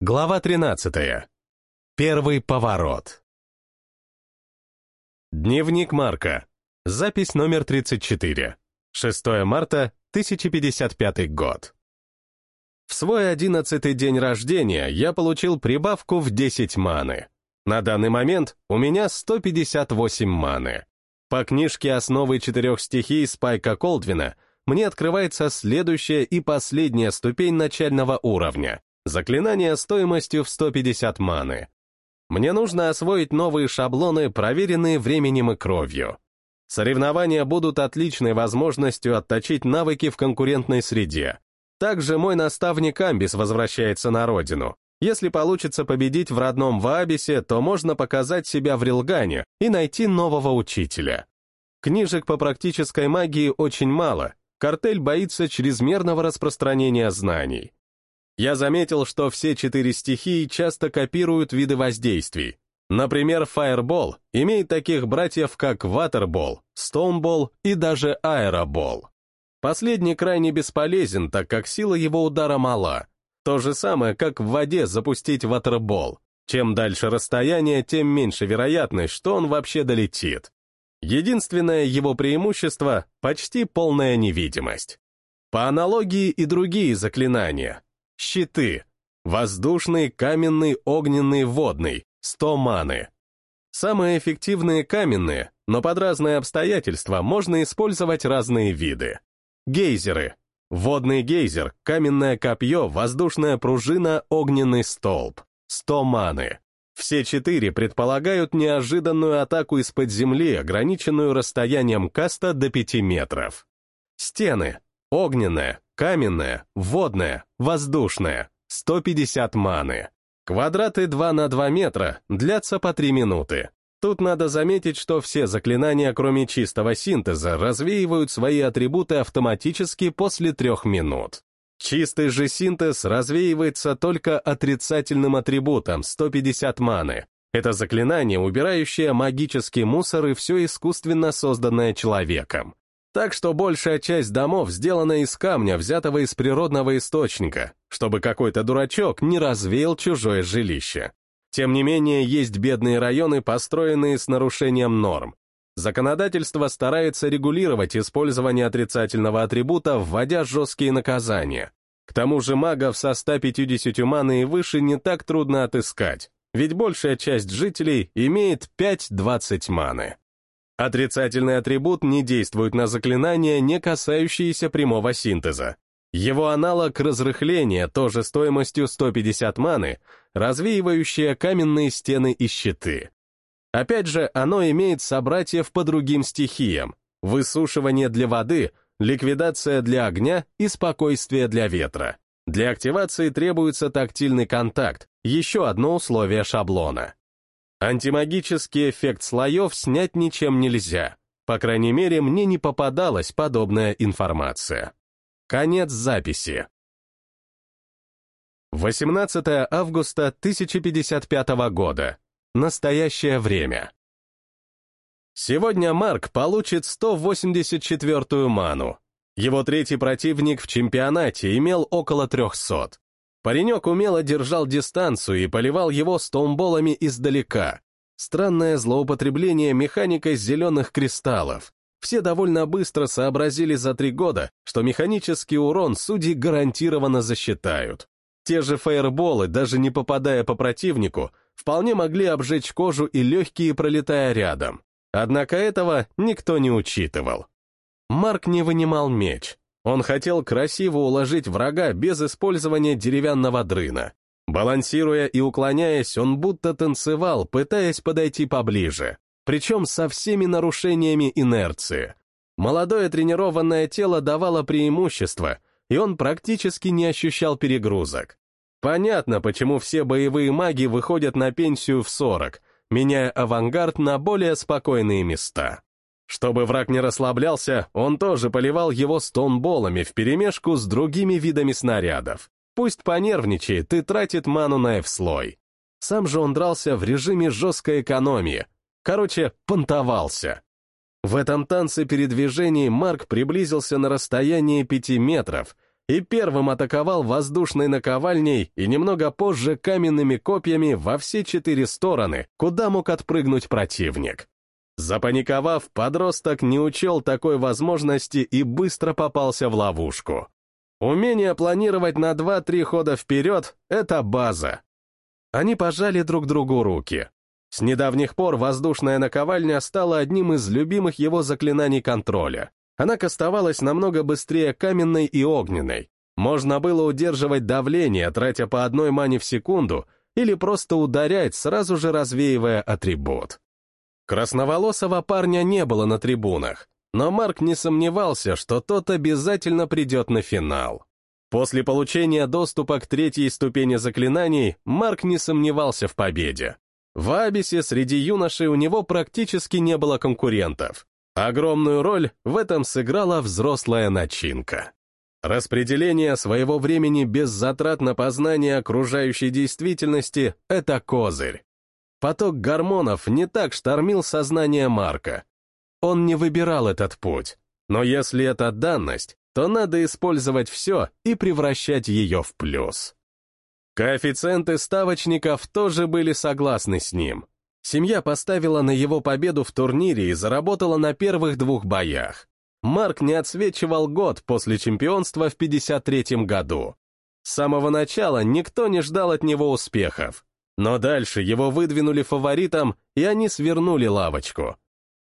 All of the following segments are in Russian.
Глава 13. Первый поворот. Дневник Марка. Запись номер 34. 6 марта 1055 год. В свой одиннадцатый день рождения я получил прибавку в 10 маны. На данный момент у меня 158 маны. По книжке «Основы четырех стихий» Спайка Колдвина мне открывается следующая и последняя ступень начального уровня — заклинание стоимостью в 150 маны. Мне нужно освоить новые шаблоны, проверенные временем и кровью. Соревнования будут отличной возможностью отточить навыки в конкурентной среде. Также мой наставник Амбис возвращается на родину. Если получится победить в родном Ваабисе, то можно показать себя в Рилгане и найти нового учителя. Книжек по практической магии очень мало, картель боится чрезмерного распространения знаний. Я заметил, что все четыре стихии часто копируют виды воздействий. Например, Fireball имеет таких братьев, как Waterball, Stoneball и даже Aeroball. Последний крайне бесполезен, так как сила его удара мала, то же самое, как в воде запустить ватербол. Чем дальше расстояние, тем меньше вероятность, что он вообще долетит. Единственное его преимущество — почти полная невидимость. По аналогии и другие заклинания. Щиты. Воздушный, каменный, огненный, водный. 100 маны. Самые эффективные каменные, но под разные обстоятельства можно использовать разные виды. Гейзеры. Водный гейзер, каменное копье, воздушная пружина, огненный столб. 100 маны. Все четыре предполагают неожиданную атаку из-под земли, ограниченную расстоянием каста до 5 метров. Стены. Огненная, каменная, водная, воздушная. 150 маны. Квадраты 2 на 2 метра длятся по 3 минуты. Тут надо заметить, что все заклинания, кроме чистого синтеза, развеивают свои атрибуты автоматически после трех минут. Чистый же синтез развеивается только отрицательным атрибутом 150 маны. Это заклинание, убирающее магический мусор и все искусственно созданное человеком. Так что большая часть домов сделана из камня, взятого из природного источника, чтобы какой-то дурачок не развеял чужое жилище. Тем не менее, есть бедные районы, построенные с нарушением норм. Законодательство старается регулировать использование отрицательного атрибута, вводя жесткие наказания. К тому же магов со 150 маны и выше не так трудно отыскать, ведь большая часть жителей имеет 5-20 маны. Отрицательный атрибут не действует на заклинания, не касающиеся прямого синтеза. Его аналог разрыхления, тоже стоимостью 150 маны, развеивающее каменные стены и щиты. Опять же, оно имеет собратьев по другим стихиям, высушивание для воды, ликвидация для огня и спокойствие для ветра. Для активации требуется тактильный контакт, еще одно условие шаблона. Антимагический эффект слоев снять ничем нельзя. По крайней мере, мне не попадалась подобная информация. Конец записи. 18 августа 1055 года. Настоящее время. Сегодня Марк получит 184-ю ману. Его третий противник в чемпионате имел около 300. Паренек умело держал дистанцию и поливал его стоумболами издалека. Странное злоупотребление механикой зеленых кристаллов. Все довольно быстро сообразили за три года, что механический урон судьи гарантированно засчитают. Те же фаерболы, даже не попадая по противнику, вполне могли обжечь кожу и легкие, пролетая рядом. Однако этого никто не учитывал. Марк не вынимал меч. Он хотел красиво уложить врага без использования деревянного дрына. Балансируя и уклоняясь, он будто танцевал, пытаясь подойти поближе причем со всеми нарушениями инерции. Молодое тренированное тело давало преимущество, и он практически не ощущал перегрузок. Понятно, почему все боевые маги выходят на пенсию в 40, меняя авангард на более спокойные места. Чтобы враг не расслаблялся, он тоже поливал его стонболами вперемешку с другими видами снарядов. Пусть понервничает и тратит ману на F-слой. Сам же он дрался в режиме жесткой экономии, Короче, понтовался. В этом танце передвижений Марк приблизился на расстояние пяти метров и первым атаковал воздушной наковальней и немного позже каменными копьями во все четыре стороны, куда мог отпрыгнуть противник. Запаниковав, подросток не учел такой возможности и быстро попался в ловушку. Умение планировать на 2-3 хода вперед — это база. Они пожали друг другу руки. С недавних пор воздушная наковальня стала одним из любимых его заклинаний контроля. Она кастовалась намного быстрее каменной и огненной. Можно было удерживать давление, тратя по одной мане в секунду, или просто ударять, сразу же развеивая атрибут. Красноволосого парня не было на трибунах, но Марк не сомневался, что тот обязательно придет на финал. После получения доступа к третьей ступени заклинаний Марк не сомневался в победе. В Абисе среди юношей у него практически не было конкурентов. Огромную роль в этом сыграла взрослая начинка. Распределение своего времени без затрат на познание окружающей действительности — это козырь. Поток гормонов не так штормил сознание Марка. Он не выбирал этот путь. Но если это данность, то надо использовать все и превращать ее в плюс. Коэффициенты ставочников тоже были согласны с ним. Семья поставила на его победу в турнире и заработала на первых двух боях. Марк не отсвечивал год после чемпионства в 53-м году. С самого начала никто не ждал от него успехов. Но дальше его выдвинули фаворитом, и они свернули лавочку.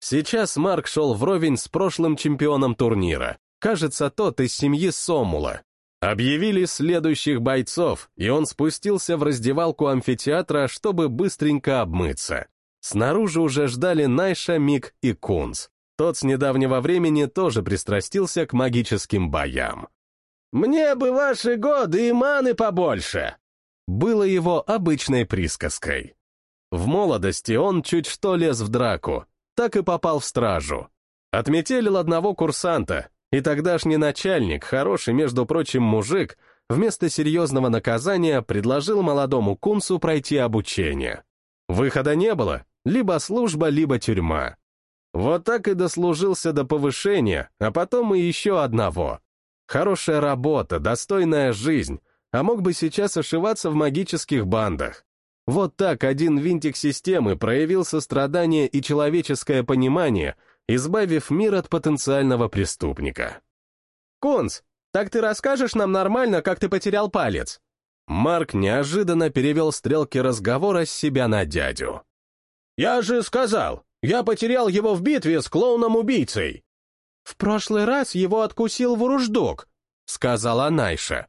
Сейчас Марк шел вровень с прошлым чемпионом турнира. Кажется, тот из семьи Сомула. Объявили следующих бойцов, и он спустился в раздевалку амфитеатра, чтобы быстренько обмыться. Снаружи уже ждали Найша, Мик и Кунц. Тот с недавнего времени тоже пристрастился к магическим боям. «Мне бы ваши годы и маны побольше!» Было его обычной присказкой. В молодости он чуть что лез в драку, так и попал в стражу. Отметелил одного курсанта, и тогдашний начальник, хороший, между прочим, мужик, вместо серьезного наказания предложил молодому кунцу пройти обучение. Выхода не было, либо служба, либо тюрьма. Вот так и дослужился до повышения, а потом и еще одного. Хорошая работа, достойная жизнь, а мог бы сейчас ошиваться в магических бандах. Вот так один винтик системы проявил сострадание и человеческое понимание — избавив мир от потенциального преступника. «Кунс, так ты расскажешь нам нормально, как ты потерял палец?» Марк неожиданно перевел стрелки разговора с себя на дядю. «Я же сказал, я потерял его в битве с клоуном-убийцей!» «В прошлый раз его откусил вуруждок», — сказала Найша.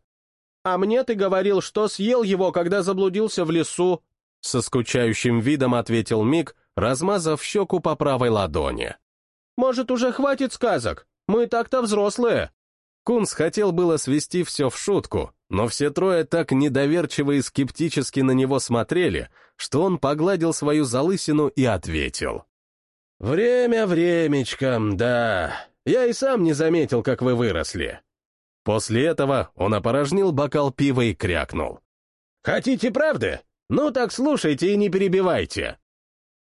«А мне ты говорил, что съел его, когда заблудился в лесу», — со скучающим видом ответил Мик, размазав щеку по правой ладони. Может, уже хватит сказок? Мы так-то взрослые!» Кунс хотел было свести все в шутку, но все трое так недоверчиво и скептически на него смотрели, что он погладил свою залысину и ответил. «Время времечком, да. Я и сам не заметил, как вы выросли». После этого он опорожнил бокал пива и крякнул. «Хотите правды? Ну так слушайте и не перебивайте.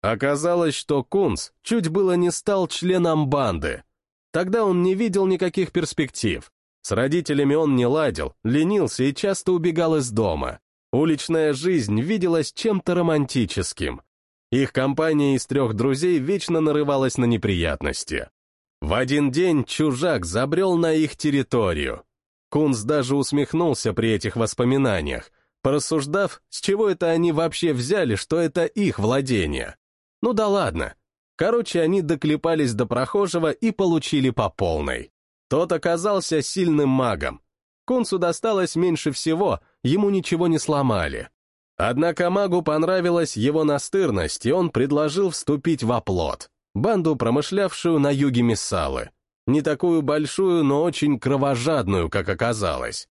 Оказалось, что Кунц чуть было не стал членом банды. Тогда он не видел никаких перспектив. С родителями он не ладил, ленился и часто убегал из дома. Уличная жизнь виделась чем-то романтическим. Их компания из трех друзей вечно нарывалась на неприятности. В один день чужак забрел на их территорию. Кунц даже усмехнулся при этих воспоминаниях, порассуждав, с чего это они вообще взяли, что это их владение. Ну да ладно. Короче, они доклепались до прохожего и получили по полной. Тот оказался сильным магом. Кунцу досталось меньше всего, ему ничего не сломали. Однако магу понравилась его настырность, и он предложил вступить в оплот, банду, промышлявшую на юге Миссалы. Не такую большую, но очень кровожадную, как оказалось.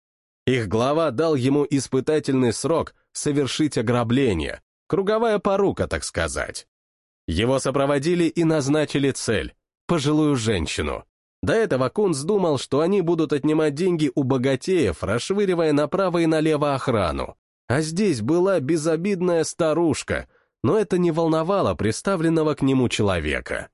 Их глава дал ему испытательный срок совершить ограбление, круговая порука, так сказать. Его сопроводили и назначили цель — пожилую женщину. До этого Кунц думал, что они будут отнимать деньги у богатеев, расшвыривая направо и налево охрану. А здесь была безобидная старушка, но это не волновало представленного к нему человека.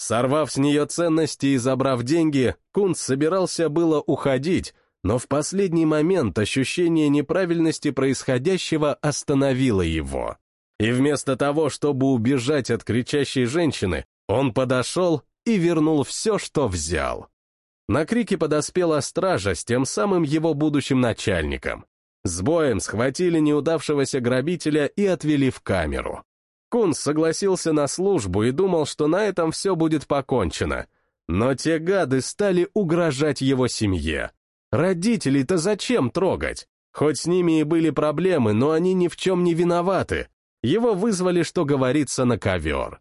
Сорвав с нее ценности и забрав деньги, Кунц собирался было уходить, но в последний момент ощущение неправильности происходящего остановило его. И вместо того, чтобы убежать от кричащей женщины, он подошел и вернул все, что взял. На крики подоспела стража с тем самым его будущим начальником. С боем схватили неудавшегося грабителя и отвели в камеру. Кун согласился на службу и думал, что на этом все будет покончено. Но те гады стали угрожать его семье. Родителей-то зачем трогать? Хоть с ними и были проблемы, но они ни в чем не виноваты. Его вызвали, что говорится, на ковер.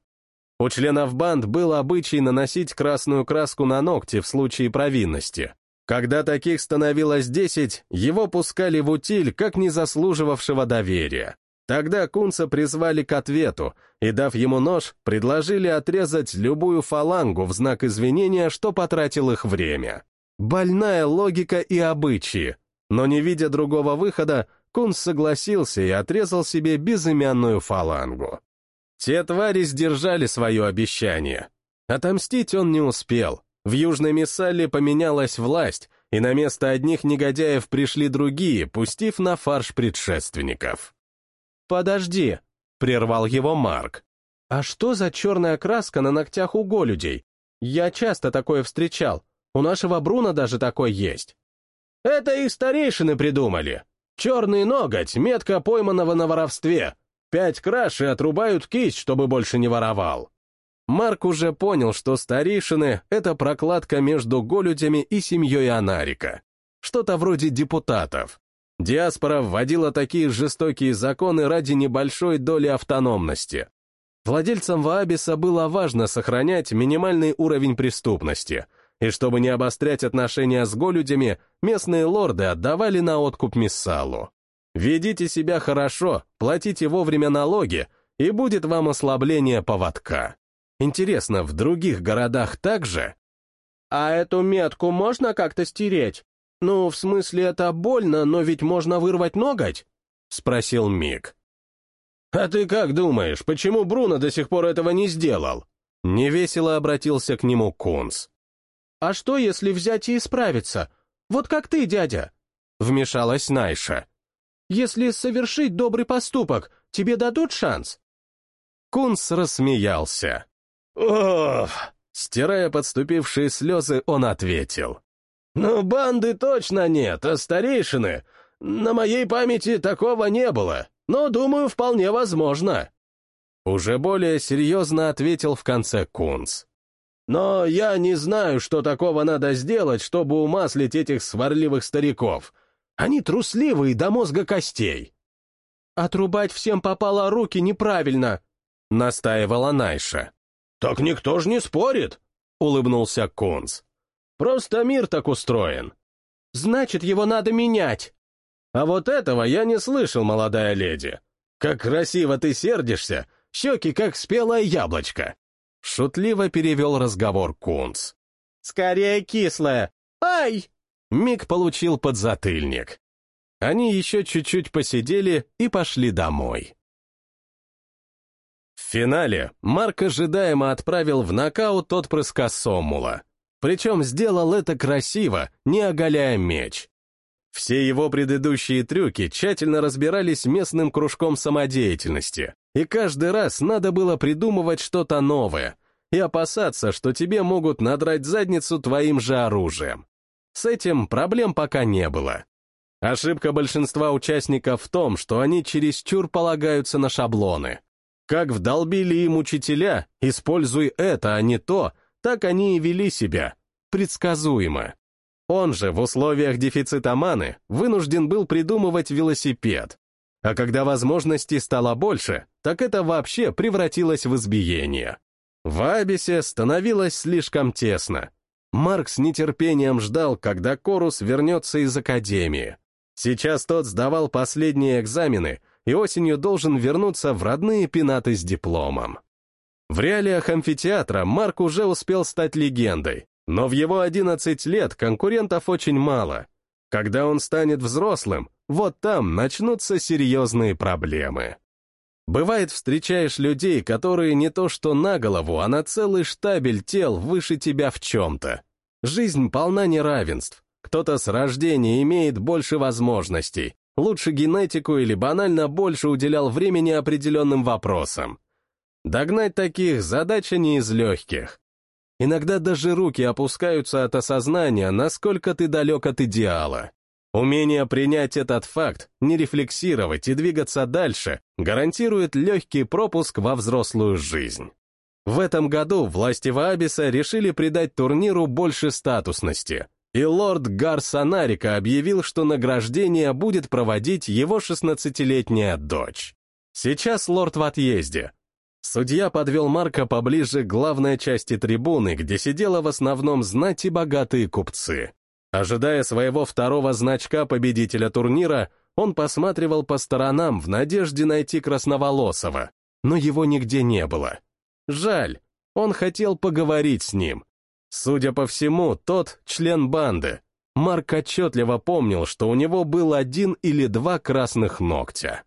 У членов банд был обычай наносить красную краску на ногти в случае провинности. Когда таких становилось десять, его пускали в утиль, как не заслуживавшего доверия. Тогда Кунца призвали к ответу, и, дав ему нож, предложили отрезать любую фалангу в знак извинения, что потратил их время. Больная логика и обычаи. Но не видя другого выхода, Кунц согласился и отрезал себе безымянную фалангу. Те твари сдержали свое обещание. Отомстить он не успел. В Южной Миссале поменялась власть, и на место одних негодяев пришли другие, пустив на фарш предшественников. «Подожди», — прервал его Марк. «А что за черная краска на ногтях у голюдей? Я часто такое встречал. У нашего Бруна даже такой есть». «Это их старейшины придумали. Черный ноготь, метка пойманного на воровстве. Пять краш и отрубают кисть, чтобы больше не воровал». Марк уже понял, что старейшины — это прокладка между голюдями и семьей Анарика. Что-то вроде депутатов. Диаспора вводила такие жестокие законы ради небольшой доли автономности. Владельцам Ваабиса было важно сохранять минимальный уровень преступности, и чтобы не обострять отношения с голюдями, местные лорды отдавали на откуп Миссалу. Ведите себя хорошо, платите вовремя налоги, и будет вам ослабление поводка. Интересно, в других городах также? А эту метку можно как-то стереть? «Ну, в смысле, это больно, но ведь можно вырвать ноготь?» — спросил Мик. «А ты как думаешь, почему Бруно до сих пор этого не сделал?» Невесело обратился к нему Кунс. «А что, если взять и исправиться? Вот как ты, дядя?» Вмешалась Найша. «Если совершить добрый поступок, тебе дадут шанс?» Кунс рассмеялся. «Ох!» Стирая подступившие слезы, он ответил. «Ну, банды точно нет, а старейшины... На моей памяти такого не было, но, думаю, вполне возможно». Уже более серьезно ответил в конце Кунц. «Но я не знаю, что такого надо сделать, чтобы умаслить этих сварливых стариков. Они трусливые до мозга костей». «Отрубать всем попало руки неправильно», — настаивала Найша. «Так никто ж не спорит», — улыбнулся Кунц. Просто мир так устроен. Значит, его надо менять. А вот этого я не слышал, молодая леди. Как красиво ты сердишься, щеки как спелое яблочко. Шутливо перевел разговор Кунц. Скорее кислое. Ай! Миг получил подзатыльник. Они еще чуть-чуть посидели и пошли домой. В финале Марк ожидаемо отправил в нокаут отпрыска Соммула. Причем сделал это красиво, не оголяя меч. Все его предыдущие трюки тщательно разбирались местным кружком самодеятельности, и каждый раз надо было придумывать что-то новое и опасаться, что тебе могут надрать задницу твоим же оружием. С этим проблем пока не было. Ошибка большинства участников в том, что они чересчур полагаются на шаблоны. Как вдолбили им учителя, используй это, а не то, так они и вели себя, предсказуемо. Он же в условиях дефицита маны вынужден был придумывать велосипед. А когда возможностей стало больше, так это вообще превратилось в избиение. В Абисе становилось слишком тесно. Марк с нетерпением ждал, когда Корус вернется из Академии. Сейчас тот сдавал последние экзамены и осенью должен вернуться в родные пенаты с дипломом. В реалиях амфитеатра Марк уже успел стать легендой, но в его 11 лет конкурентов очень мало. Когда он станет взрослым, вот там начнутся серьезные проблемы. Бывает, встречаешь людей, которые не то что на голову, а на целый штабель тел выше тебя в чем-то. Жизнь полна неравенств. кто-то с рождения имеет больше возможностей, лучше генетику или банально больше уделял времени определенным вопросам. Догнать таких задача не из легких. Иногда даже руки опускаются от осознания, насколько ты далек от идеала. Умение принять этот факт, не рефлексировать и двигаться дальше гарантирует легкий пропуск во взрослую жизнь. В этом году власти Ваабиса решили придать турниру больше статусности, и лорд Гарсонарика объявил, что награждение будет проводить его 16-летняя дочь. Сейчас лорд в отъезде. Судья подвел Марка поближе к главной части трибуны, где сидела в основном знать и богатые купцы. Ожидая своего второго значка победителя турнира, он посматривал по сторонам в надежде найти Красноволосого, но его нигде не было. Жаль, он хотел поговорить с ним. Судя по всему, тот член банды. Марк отчетливо помнил, что у него был один или два красных ногтя.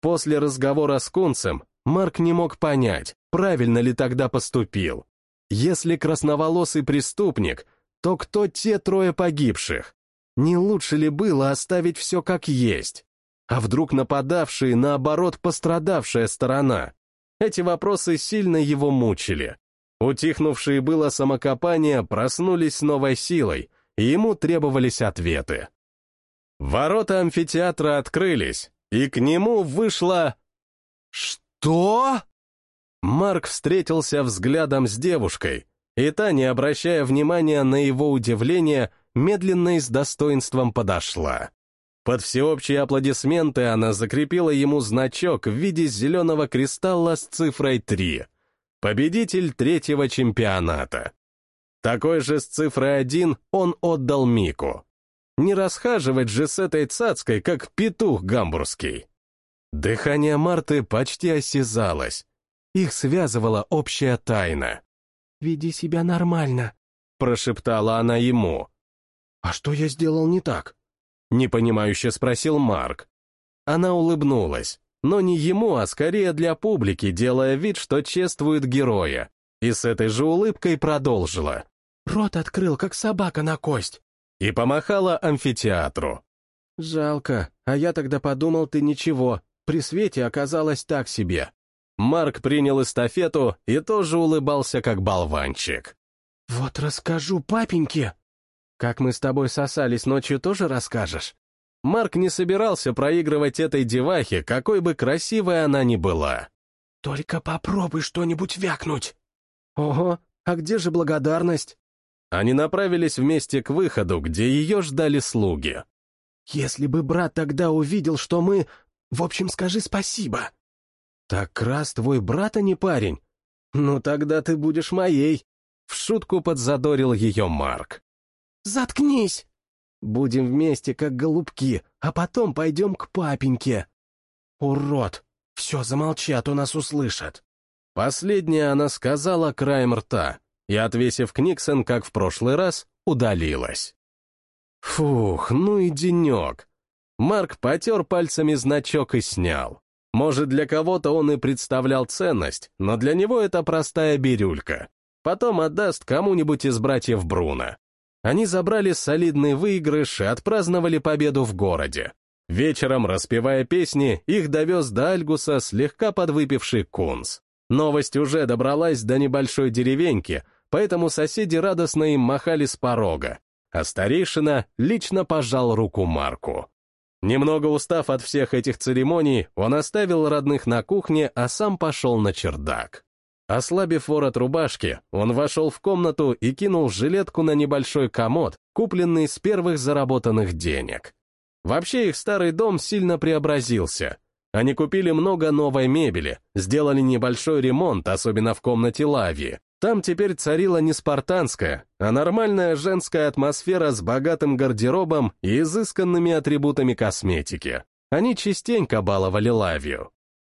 После разговора с Кунцем Марк не мог понять, правильно ли тогда поступил. Если красноволосый преступник, то кто те трое погибших? Не лучше ли было оставить все как есть? А вдруг нападавшие, наоборот, пострадавшая сторона? Эти вопросы сильно его мучили. Утихнувшие было самокопания проснулись с новой силой, и ему требовались ответы. Ворота амфитеатра открылись, и к нему вышла... «Что?» Марк встретился взглядом с девушкой, и та, не обращая внимания на его удивление, медленно и с достоинством подошла. Под всеобщие аплодисменты она закрепила ему значок в виде зеленого кристалла с цифрой 3. Победитель третьего чемпионата. Такой же с цифрой 1 он отдал Мику. Не расхаживать же с этой цацкой, как петух гамбургский. Дыхание Марты почти осязалось. Их связывала общая тайна. «Веди себя нормально», — прошептала она ему. «А что я сделал не так?» — непонимающе спросил Марк. Она улыбнулась, но не ему, а скорее для публики, делая вид, что чествует героя, и с этой же улыбкой продолжила. «Рот открыл, как собака на кость», и помахала амфитеатру. «Жалко, а я тогда подумал, ты ничего, при свете оказалось так себе. Марк принял эстафету и тоже улыбался, как болванчик. «Вот расскажу папеньке!» «Как мы с тобой сосались ночью, тоже расскажешь?» Марк не собирался проигрывать этой девахе, какой бы красивой она ни была. «Только попробуй что-нибудь вякнуть!» «Ого, а где же благодарность?» Они направились вместе к выходу, где ее ждали слуги. «Если бы брат тогда увидел, что мы... В общем, скажи спасибо!» «Так раз твой брат, а не парень? Ну тогда ты будешь моей!» В шутку подзадорил ее Марк. «Заткнись!» «Будем вместе, как голубки, а потом пойдем к папеньке!» «Урод! Все, замолчи, а то нас услышат!» Последнее она сказала краем рта и, отвесив Книксон, как в прошлый раз, удалилась. Фух, ну и денек. Марк потер пальцами значок и снял. Может, для кого-то он и представлял ценность, но для него это простая бирюлька. Потом отдаст кому-нибудь из братьев Бруно. Они забрали солидный выигрыш и отпраздновали победу в городе. Вечером, распевая песни, их довез до Альгуса слегка подвыпивший Кунс. Новость уже добралась до небольшой деревеньки, поэтому соседи радостно им махали с порога, а старейшина лично пожал руку Марку. Немного устав от всех этих церемоний, он оставил родных на кухне, а сам пошел на чердак. Ослабив ворот рубашки, он вошел в комнату и кинул жилетку на небольшой комод, купленный с первых заработанных денег. Вообще их старый дом сильно преобразился. Они купили много новой мебели, сделали небольшой ремонт, особенно в комнате Лави, там теперь царила не спартанская, а нормальная женская атмосфера с богатым гардеробом и изысканными атрибутами косметики. Они частенько баловали Лавию.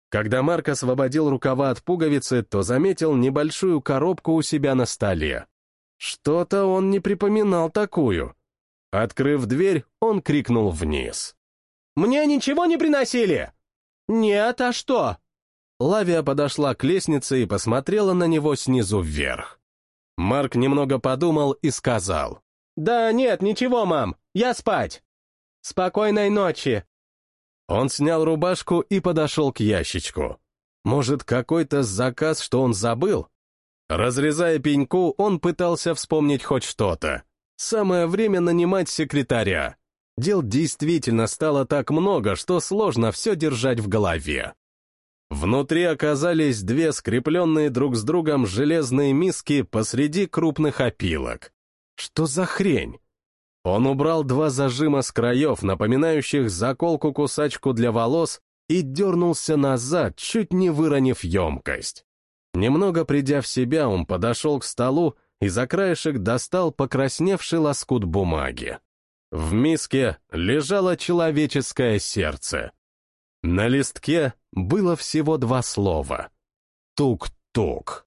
Когда Марк освободил рукава от пуговицы, то заметил небольшую коробку у себя на столе. Что-то он не припоминал такую. Открыв дверь, он крикнул вниз. «Мне ничего не приносили?» «Нет, а что?» Лавия подошла к лестнице и посмотрела на него снизу вверх. Марк немного подумал и сказал. «Да нет, ничего, мам. Я спать! Спокойной ночи!» Он снял рубашку и подошел к ящичку. Может, какой-то заказ, что он забыл? Разрезая пеньку, он пытался вспомнить хоть что-то. Самое время нанимать секретаря. Дел действительно стало так много, что сложно все держать в голове. Внутри оказались две скрепленные друг с другом железные миски посреди крупных опилок. Что за хрень? Он убрал два зажима с краев, напоминающих заколку-кусачку для волос, и дернулся назад, чуть не выронив емкость. Немного придя в себя, он подошел к столу и за краешек достал покрасневший лоскут бумаги. В миске лежало человеческое сердце. На листке было всего два слова. Тук-тук.